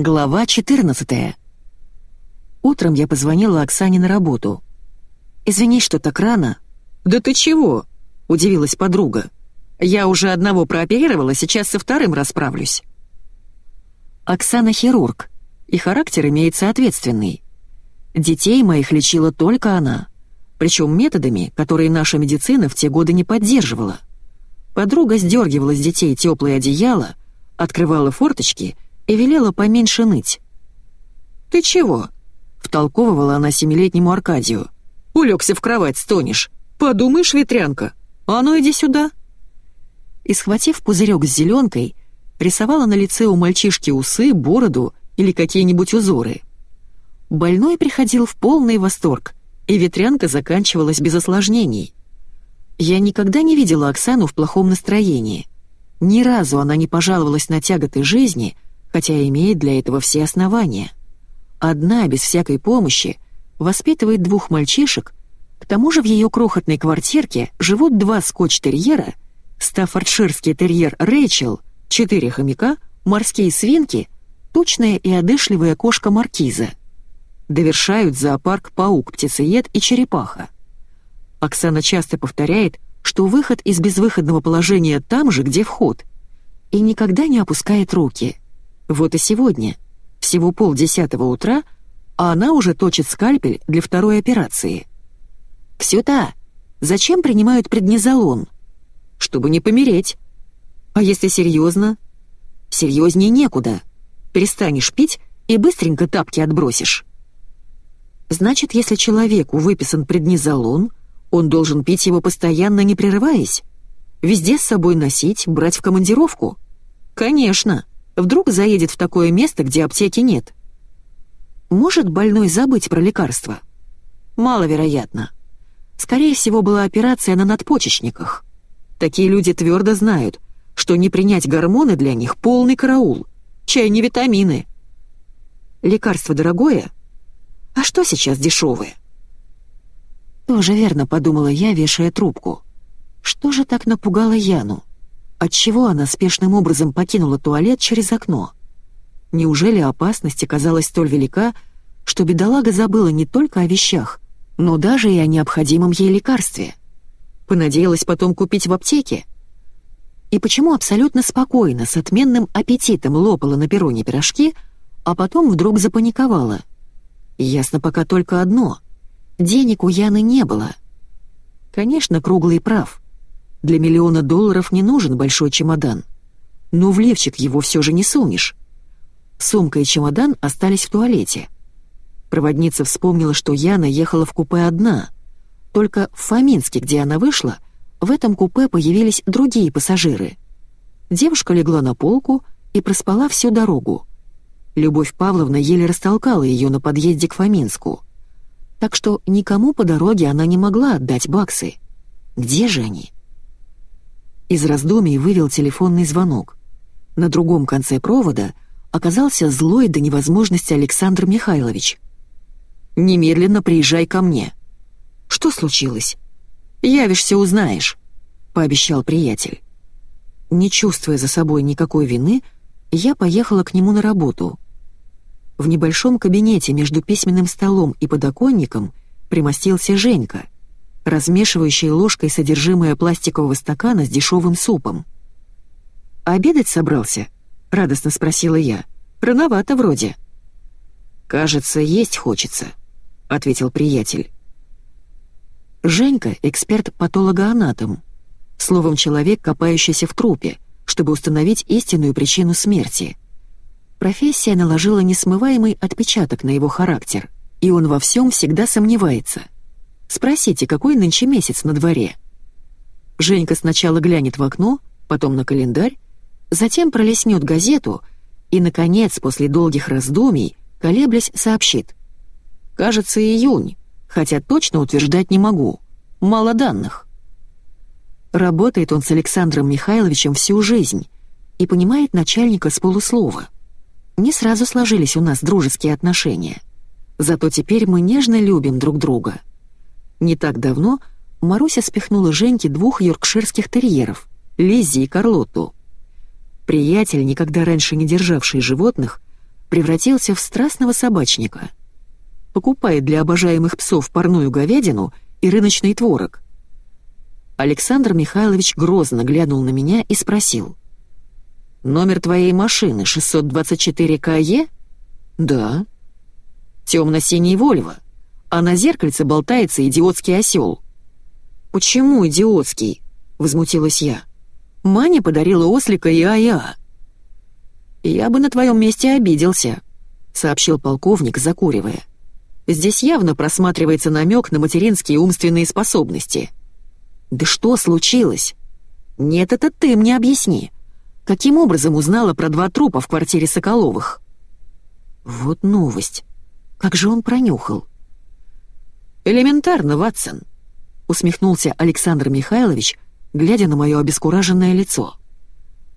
Глава 14. Утром я позвонила Оксане на работу. «Извини, что так рано». «Да ты чего?» — удивилась подруга. «Я уже одного прооперировала, сейчас со вторым расправлюсь». Оксана хирург, и характер имеет соответственный. Детей моих лечила только она, причем методами, которые наша медицина в те годы не поддерживала. Подруга сдергивала с детей теплое одеяло, открывала форточки — и велела поменьше ныть. «Ты чего?» — втолковывала она семилетнему Аркадию. «Улегся в кровать, стонешь. Подумаешь, ветрянка. А ну иди сюда». И, схватив пузырек с зеленкой, рисовала на лице у мальчишки усы, бороду или какие-нибудь узоры. Больной приходил в полный восторг, и ветрянка заканчивалась без осложнений. Я никогда не видела Оксану в плохом настроении. Ни разу она не пожаловалась на тяготы жизни — хотя имеет для этого все основания. Одна, без всякой помощи, воспитывает двух мальчишек, к тому же в ее крохотной квартирке живут два скотч-терьера, стаффордширский терьер Рэйчел, четыре хомяка, морские свинки, тучная и одышливая кошка Маркиза. Довершают зоопарк паук-птицеед и черепаха. Оксана часто повторяет, что выход из безвыходного положения там же, где вход, и никогда не опускает руки — вот и сегодня, всего полдесятого утра, а она уже точит скальпель для второй операции. «Ксюта, зачем принимают преднизолон?» «Чтобы не помереть». «А если серьезно?» «Серьезнее некуда. Перестанешь пить и быстренько тапки отбросишь». «Значит, если человеку выписан преднизолон, он должен пить его постоянно, не прерываясь? Везде с собой носить, брать в командировку?» «Конечно». Вдруг заедет в такое место, где аптеки нет. Может больной забыть про лекарства? Маловероятно. Скорее всего, была операция на надпочечниках. Такие люди твердо знают, что не принять гормоны для них полный караул. Чай не витамины. Лекарство дорогое? А что сейчас дешевое? Тоже верно, подумала я, вешая трубку. Что же так напугало Яну? Отчего она спешным образом покинула туалет через окно? Неужели опасность оказалась столь велика, что бедолага забыла не только о вещах, но даже и о необходимом ей лекарстве? Понадеялась потом купить в аптеке? И почему абсолютно спокойно, с отменным аппетитом лопала на перроне пирожки, а потом вдруг запаниковала? Ясно пока только одно — денег у Яны не было. Конечно, Круглый прав — для миллиона долларов не нужен большой чемодан. Но в левчик его все же не сунешь. Сумка и чемодан остались в туалете. Проводница вспомнила, что Яна ехала в купе одна. Только в Фоминске, где она вышла, в этом купе появились другие пассажиры. Девушка легла на полку и проспала всю дорогу. Любовь Павловна еле растолкала ее на подъезде к Фоминску. Так что никому по дороге она не могла отдать баксы. Где же они? Из раздумий вывел телефонный звонок. На другом конце провода оказался злой до невозможности Александр Михайлович. «Немедленно приезжай ко мне». «Что случилось?» «Явишься, узнаешь», — пообещал приятель. Не чувствуя за собой никакой вины, я поехала к нему на работу. В небольшом кабинете между письменным столом и подоконником примостился Женька — размешивающей ложкой содержимое пластикового стакана с дешевым супом. «Обедать собрался?» — радостно спросила я. «Рановато вроде». «Кажется, есть хочется», — ответил приятель. Женька — эксперт-патологоанатом, словом, человек, копающийся в трупе, чтобы установить истинную причину смерти. Профессия наложила несмываемый отпечаток на его характер, и он во всем всегда сомневается — Спросите, какой нынче месяц на дворе?» Женька сначала глянет в окно, потом на календарь, затем пролистнет газету и, наконец, после долгих раздумий, колеблясь, сообщит. «Кажется, июнь, хотя точно утверждать не могу. Мало данных». Работает он с Александром Михайловичем всю жизнь и понимает начальника с полуслова. Не сразу сложились у нас дружеские отношения. Зато теперь мы нежно любим друг друга. Не так давно Маруся спихнула Женьке двух йоркширских терьеров, Лиззи и Карлоту. Приятель, никогда раньше не державший животных, превратился в страстного собачника. Покупает для обожаемых псов парную говядину и рыночный творог. Александр Михайлович грозно глянул на меня и спросил. «Номер твоей машины 624 КЕ?» «Да». «Темно-синий Вольво, а на зеркальце болтается идиотский осел». «Почему идиотский?» — возмутилась я. «Маня подарила ослика и ая». «Я бы на твоем месте обиделся», — сообщил полковник, закуривая. «Здесь явно просматривается намек на материнские умственные способности». «Да что случилось?» «Нет, это ты мне объясни. Каким образом узнала про два трупа в квартире Соколовых?» «Вот новость. Как же он пронюхал?» «Элементарно, Ватсон», — усмехнулся Александр Михайлович, глядя на мое обескураженное лицо.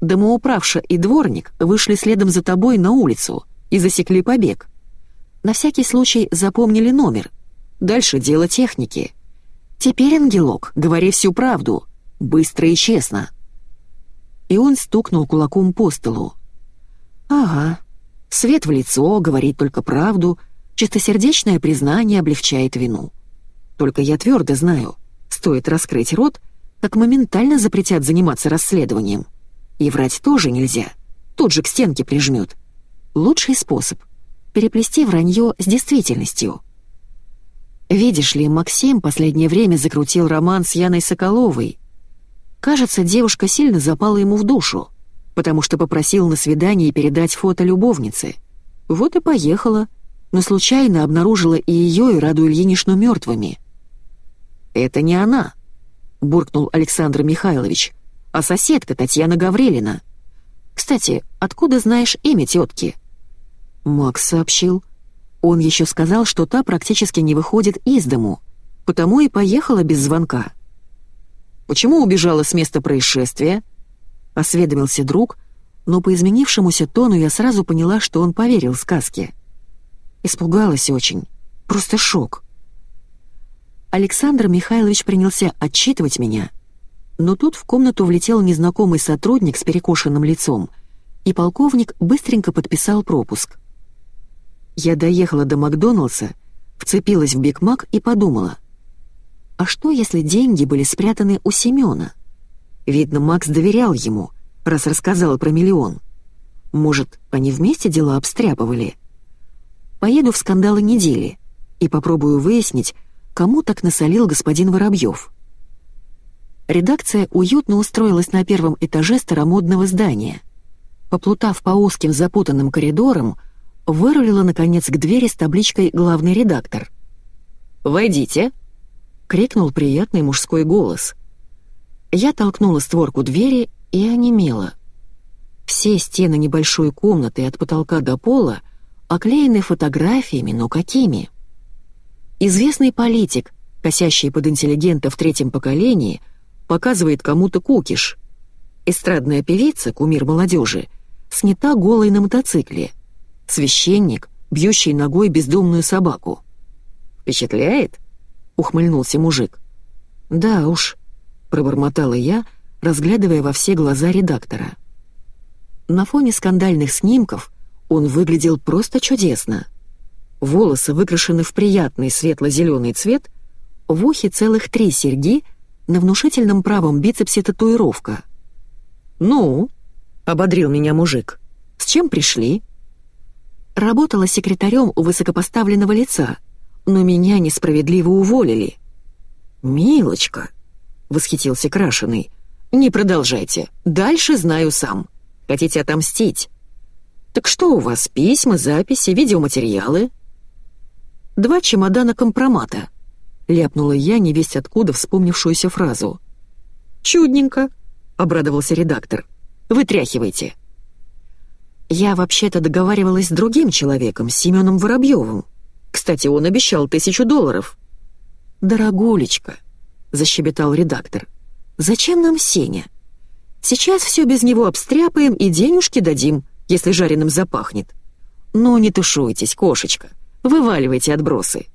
Домоуправша и дворник вышли следом за тобой на улицу и засекли побег. На всякий случай запомнили номер. Дальше дело техники. Теперь, ангелок, говори всю правду, быстро и честно. И он стукнул кулаком по столу. Ага, свет в лицо, говорит только правду, чистосердечное признание облегчает вину. Только я твердо знаю, стоит раскрыть рот, как моментально запретят заниматься расследованием. И врать тоже нельзя. Тут же к стенке прижмет. Лучший способ — переплести вранье с действительностью. Видишь ли, Максим последнее время закрутил роман с Яной Соколовой. Кажется, девушка сильно запала ему в душу, потому что попросил на свидание передать фото любовницы. Вот и поехала, но случайно обнаружила и ее, и Раду Ильиничну мертвыми. «Это не она», — буркнул Александр Михайлович а соседка Татьяна Гаврилина. Кстати, откуда знаешь имя тетки?» Макс сообщил. Он еще сказал, что та практически не выходит из дому, потому и поехала без звонка. «Почему убежала с места происшествия?» — осведомился друг, но по изменившемуся тону я сразу поняла, что он поверил сказке. Испугалась очень. Просто шок. Александр Михайлович принялся отчитывать меня, но тут в комнату влетел незнакомый сотрудник с перекошенным лицом, и полковник быстренько подписал пропуск. Я доехала до Макдоналдса, вцепилась в Биг Мак и подумала, а что, если деньги были спрятаны у Семёна? Видно, Макс доверял ему, раз рассказал про миллион. Может, они вместе дела обстряпывали? Поеду в скандалы недели и попробую выяснить, кому так насолил господин Воробьев. Редакция уютно устроилась на первом этаже старомодного здания. Поплутав по узким запутанным коридорам, вырулила, наконец, к двери с табличкой «Главный редактор». «Войдите!» — крикнул приятный мужской голос. Я толкнула створку двери и онемела. Все стены небольшой комнаты от потолка до пола оклеены фотографиями, но какими? Известный политик, косящий под интеллигента в третьем поколении — показывает кому-то кукиш. Эстрадная певица, кумир молодежи, снята голой на мотоцикле. Священник, бьющий ногой бездомную собаку. «Впечатляет?» — ухмыльнулся мужик. «Да уж», — пробормотала я, разглядывая во все глаза редактора. На фоне скандальных снимков он выглядел просто чудесно. Волосы выкрашены в приятный светло-зеленый цвет, в ухе целых три серьги — на внушительном правом бицепсе татуировка. «Ну?» — ободрил меня мужик. «С чем пришли?» Работала секретарем у высокопоставленного лица, но меня несправедливо уволили. «Милочка!» — восхитился Крашеный. «Не продолжайте. Дальше знаю сам. Хотите отомстить?» «Так что у вас? Письма, записи, видеоматериалы?» «Два чемодана компромата», — ляпнула я, не весть откуда вспомнившуюся фразу. «Чудненько», — обрадовался редактор. «Вытряхивайте». «Я вообще-то договаривалась с другим человеком, Семеном Воробьевым. Кстати, он обещал тысячу долларов». «Дорогулечка», — защебетал редактор, — «зачем нам Сеня? Сейчас все без него обстряпаем и денежки дадим, если жареным запахнет. Ну, не тушуйтесь, кошечка, вываливайте отбросы».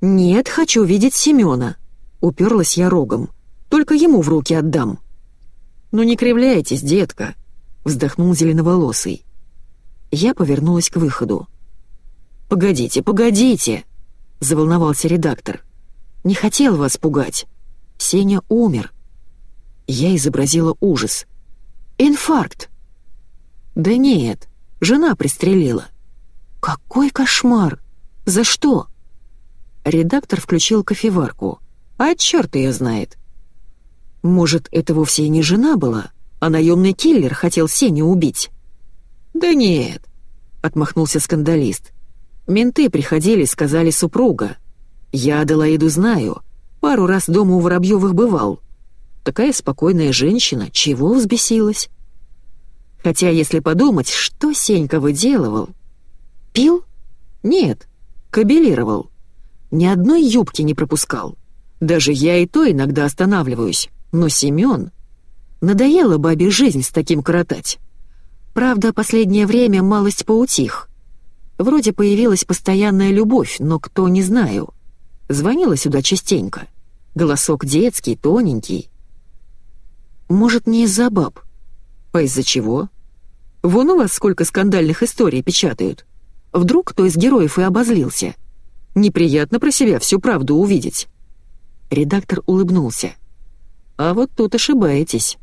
«Нет, хочу видеть Семёна», — уперлась я рогом. «Только ему в руки отдам». «Ну не кривляйтесь, детка», — вздохнул зеленоволосый. Я повернулась к выходу. «Погодите, погодите!» — заволновался редактор. «Не хотел вас пугать. Сеня умер». Я изобразила ужас. «Инфаркт!» «Да нет, жена пристрелила». «Какой кошмар! За что?» Редактор включил кофеварку. «А черт ее знает!» «Может, это вовсе и не жена была, а наемный киллер хотел Сеню убить?» «Да нет», — отмахнулся скандалист. «Менты приходили, сказали супруга. Я Аделаиду знаю, пару раз дома у Воробьевых бывал. Такая спокойная женщина, чего взбесилась?» Хотя, если подумать, что Сенька выделывал... Пил? Нет, кабелировал. Ни одной юбки не пропускал. Даже я и то иногда останавливаюсь. Но Семён... Надоело бабе жизнь с таким коротать. Правда, последнее время малость поутих. Вроде появилась постоянная любовь, но кто, не знаю. Звонила сюда частенько. Голосок детский, тоненький. Может, не из-за баб? А из-за чего? Вон у вас сколько скандальных историй печатают. Вдруг кто из героев и обозлился. Неприятно про себя всю правду увидеть. Редактор улыбнулся. А вот тут ошибаетесь.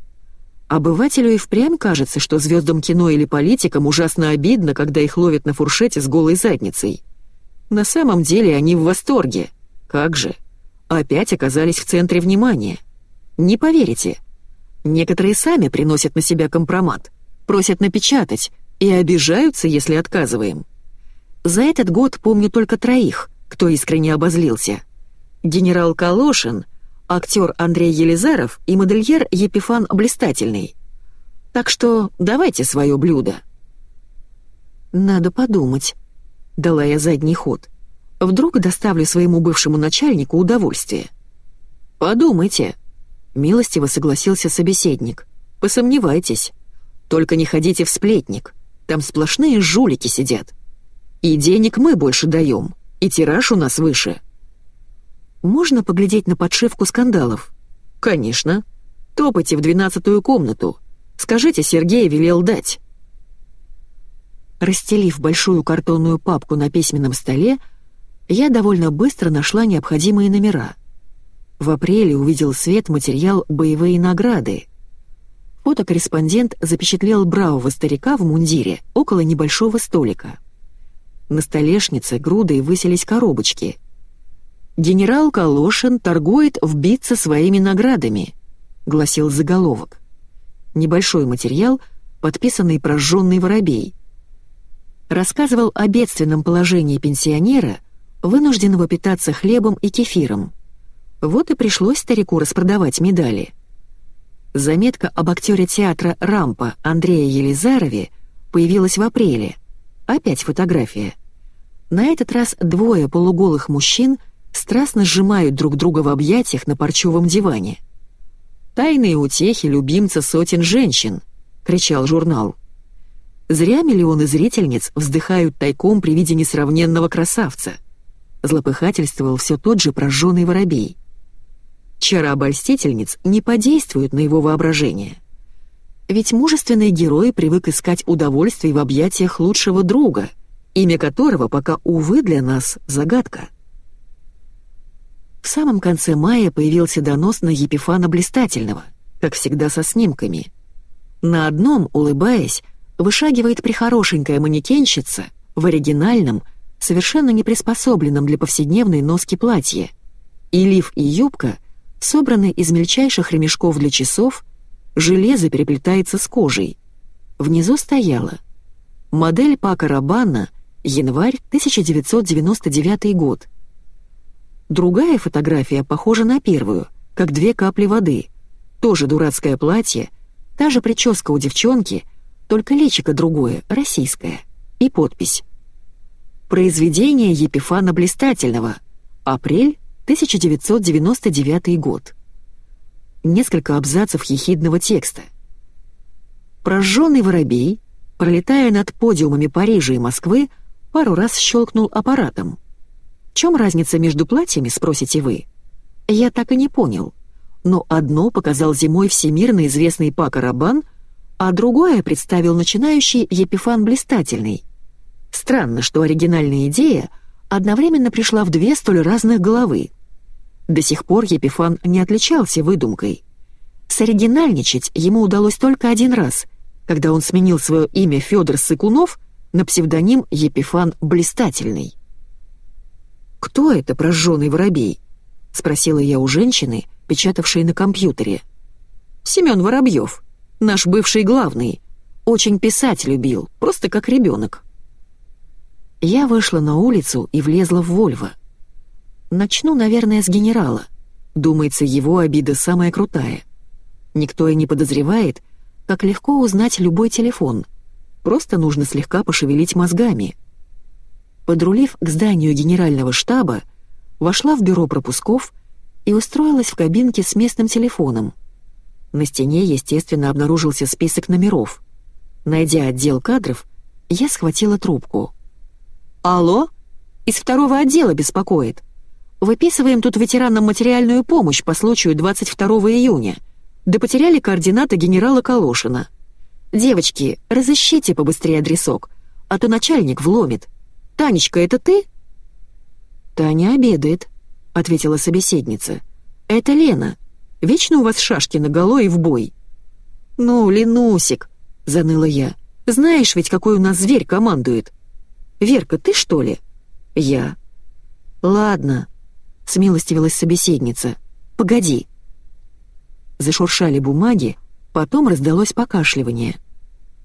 Обывателю и впрямь кажется, что звездам кино или политикам ужасно обидно, когда их ловят на фуршете с голой задницей. На самом деле они в восторге. Как же? Опять оказались в центре внимания. Не поверите. Некоторые сами приносят на себя компромат, просят напечатать и обижаются, если отказываем. За этот год помню только троих, кто искренне обозлился. Генерал Калошин — актер Андрей Елизаров и модельер Епифан Блистательный. Так что давайте свое блюдо. «Надо подумать», — дала я задний ход. «Вдруг доставлю своему бывшему начальнику удовольствие». «Подумайте», — милостиво согласился собеседник. «Посомневайтесь. Только не ходите в сплетник. Там сплошные жулики сидят. И денег мы больше даем, и тираж у нас выше». Можно поглядеть на подшивку скандалов? Конечно. Топайте в двенадцатую комнату. Скажите, Сергей велел дать. Расстелив большую картонную папку на письменном столе, я довольно быстро нашла необходимые номера. В апреле увидел свет материал «Боевые награды». Фотокорреспондент запечатлел бравого старика в мундире около небольшого столика. На столешнице грудой высились коробочки — «Генерал Калошин торгует в битце своими наградами», — гласил заголовок. Небольшой материал, подписанный прожженный воробей. Рассказывал о бедственном положении пенсионера, вынужденного питаться хлебом и кефиром. Вот и пришлось старику распродавать медали. Заметка об актере театра «Рампа» Андрея Елизарове появилась в апреле. Опять фотография. На этот раз двое полуголых мужчин — страстно сжимают друг друга в объятиях на парчевом диване. «Тайные утехи любимца сотен женщин», — кричал журнал. Зря миллионы зрительниц вздыхают тайком при виде несравненного красавца. Злопыхательствовал все тот же прожженный воробей. Чара обольстительниц не подействуют на его воображение. Ведь мужественный герой привык искать удовольствие в объятиях лучшего друга, имя которого пока, увы, для нас загадка. В самом конце мая появился донос на Епифана Блистательного, как всегда со снимками. На одном, улыбаясь, вышагивает прихорошенькая манекенщица в оригинальном, совершенно не приспособленном для повседневной носки платье. И лиф и юбка собраны из мельчайших ремешков для часов, железо переплетается с кожей. Внизу стояла модель Пака Рабана, январь 1999 год — Другая фотография похожа на первую, как две капли воды. Тоже дурацкое платье, та же прическа у девчонки, только личико другое, российское. И подпись. Произведение Епифана Блистательного. Апрель 1999 год. Несколько абзацев ехидного текста. Прожженный воробей, пролетая над подиумами Парижа и Москвы, пару раз щелкнул аппаратом — в чем разница между платьями, спросите вы? Я так и не понял. Но одно показал зимой всемирно известный Пака Рабан, а другое представил начинающий Епифан Блистательный. Странно, что оригинальная идея одновременно пришла в две столь разных головы. До сих пор Епифан не отличался выдумкой. Соригинальничать ему удалось только один раз, когда он сменил свое имя Федор Сыкунов на псевдоним Епифан Блистательный. «Кто это прожженный воробей?» — спросила я у женщины, печатавшей на компьютере. «Семен Воробьев, наш бывший главный. Очень писать любил, просто как ребенок». Я вышла на улицу и влезла в Вольво. Начну, наверное, с генерала. Думается, его обида самая крутая. Никто и не подозревает, как легко узнать любой телефон. Просто нужно слегка пошевелить мозгами. Подрулив к зданию генерального штаба, вошла в бюро пропусков и устроилась в кабинке с местным телефоном. На стене, естественно, обнаружился список номеров. Найдя отдел кадров, я схватила трубку. «Алло? Из второго отдела беспокоит. Выписываем тут ветеранам материальную помощь по случаю 22 июня. Да потеряли координаты генерала Калошина. Девочки, разыщите побыстрее адресок, а то начальник вломит. Танечка, это ты?» «Таня обедает», — ответила собеседница. «Это Лена. Вечно у вас шашки наголо и в бой». «Ну, Ленусик», — заныла я, — «знаешь ведь, какой у нас зверь командует?» «Верка, ты что ли?» «Я». «Ладно», — смилостивилась собеседница. «Погоди». Зашуршали бумаги, потом раздалось покашливание.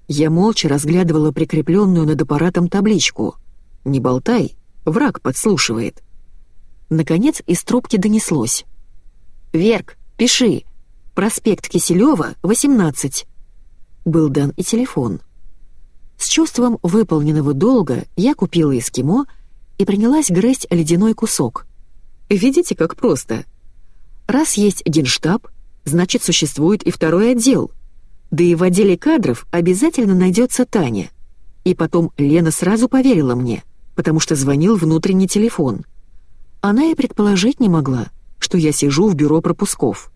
Я молча разглядывала прикрепленную над аппаратом табличку. «Не болтай, враг подслушивает». Наконец из трубки донеслось. «Верк, пиши. Проспект Киселева, 18». Был дан и телефон. С чувством выполненного долга я купила эскимо и принялась грызть ледяной кусок. Видите, как просто. Раз есть генштаб, значит, существует и второй отдел. Да и в отделе кадров обязательно найдется Таня. И потом Лена сразу поверила мне, потому что звонил внутренний телефон. Она и предположить не могла, что я сижу в бюро пропусков.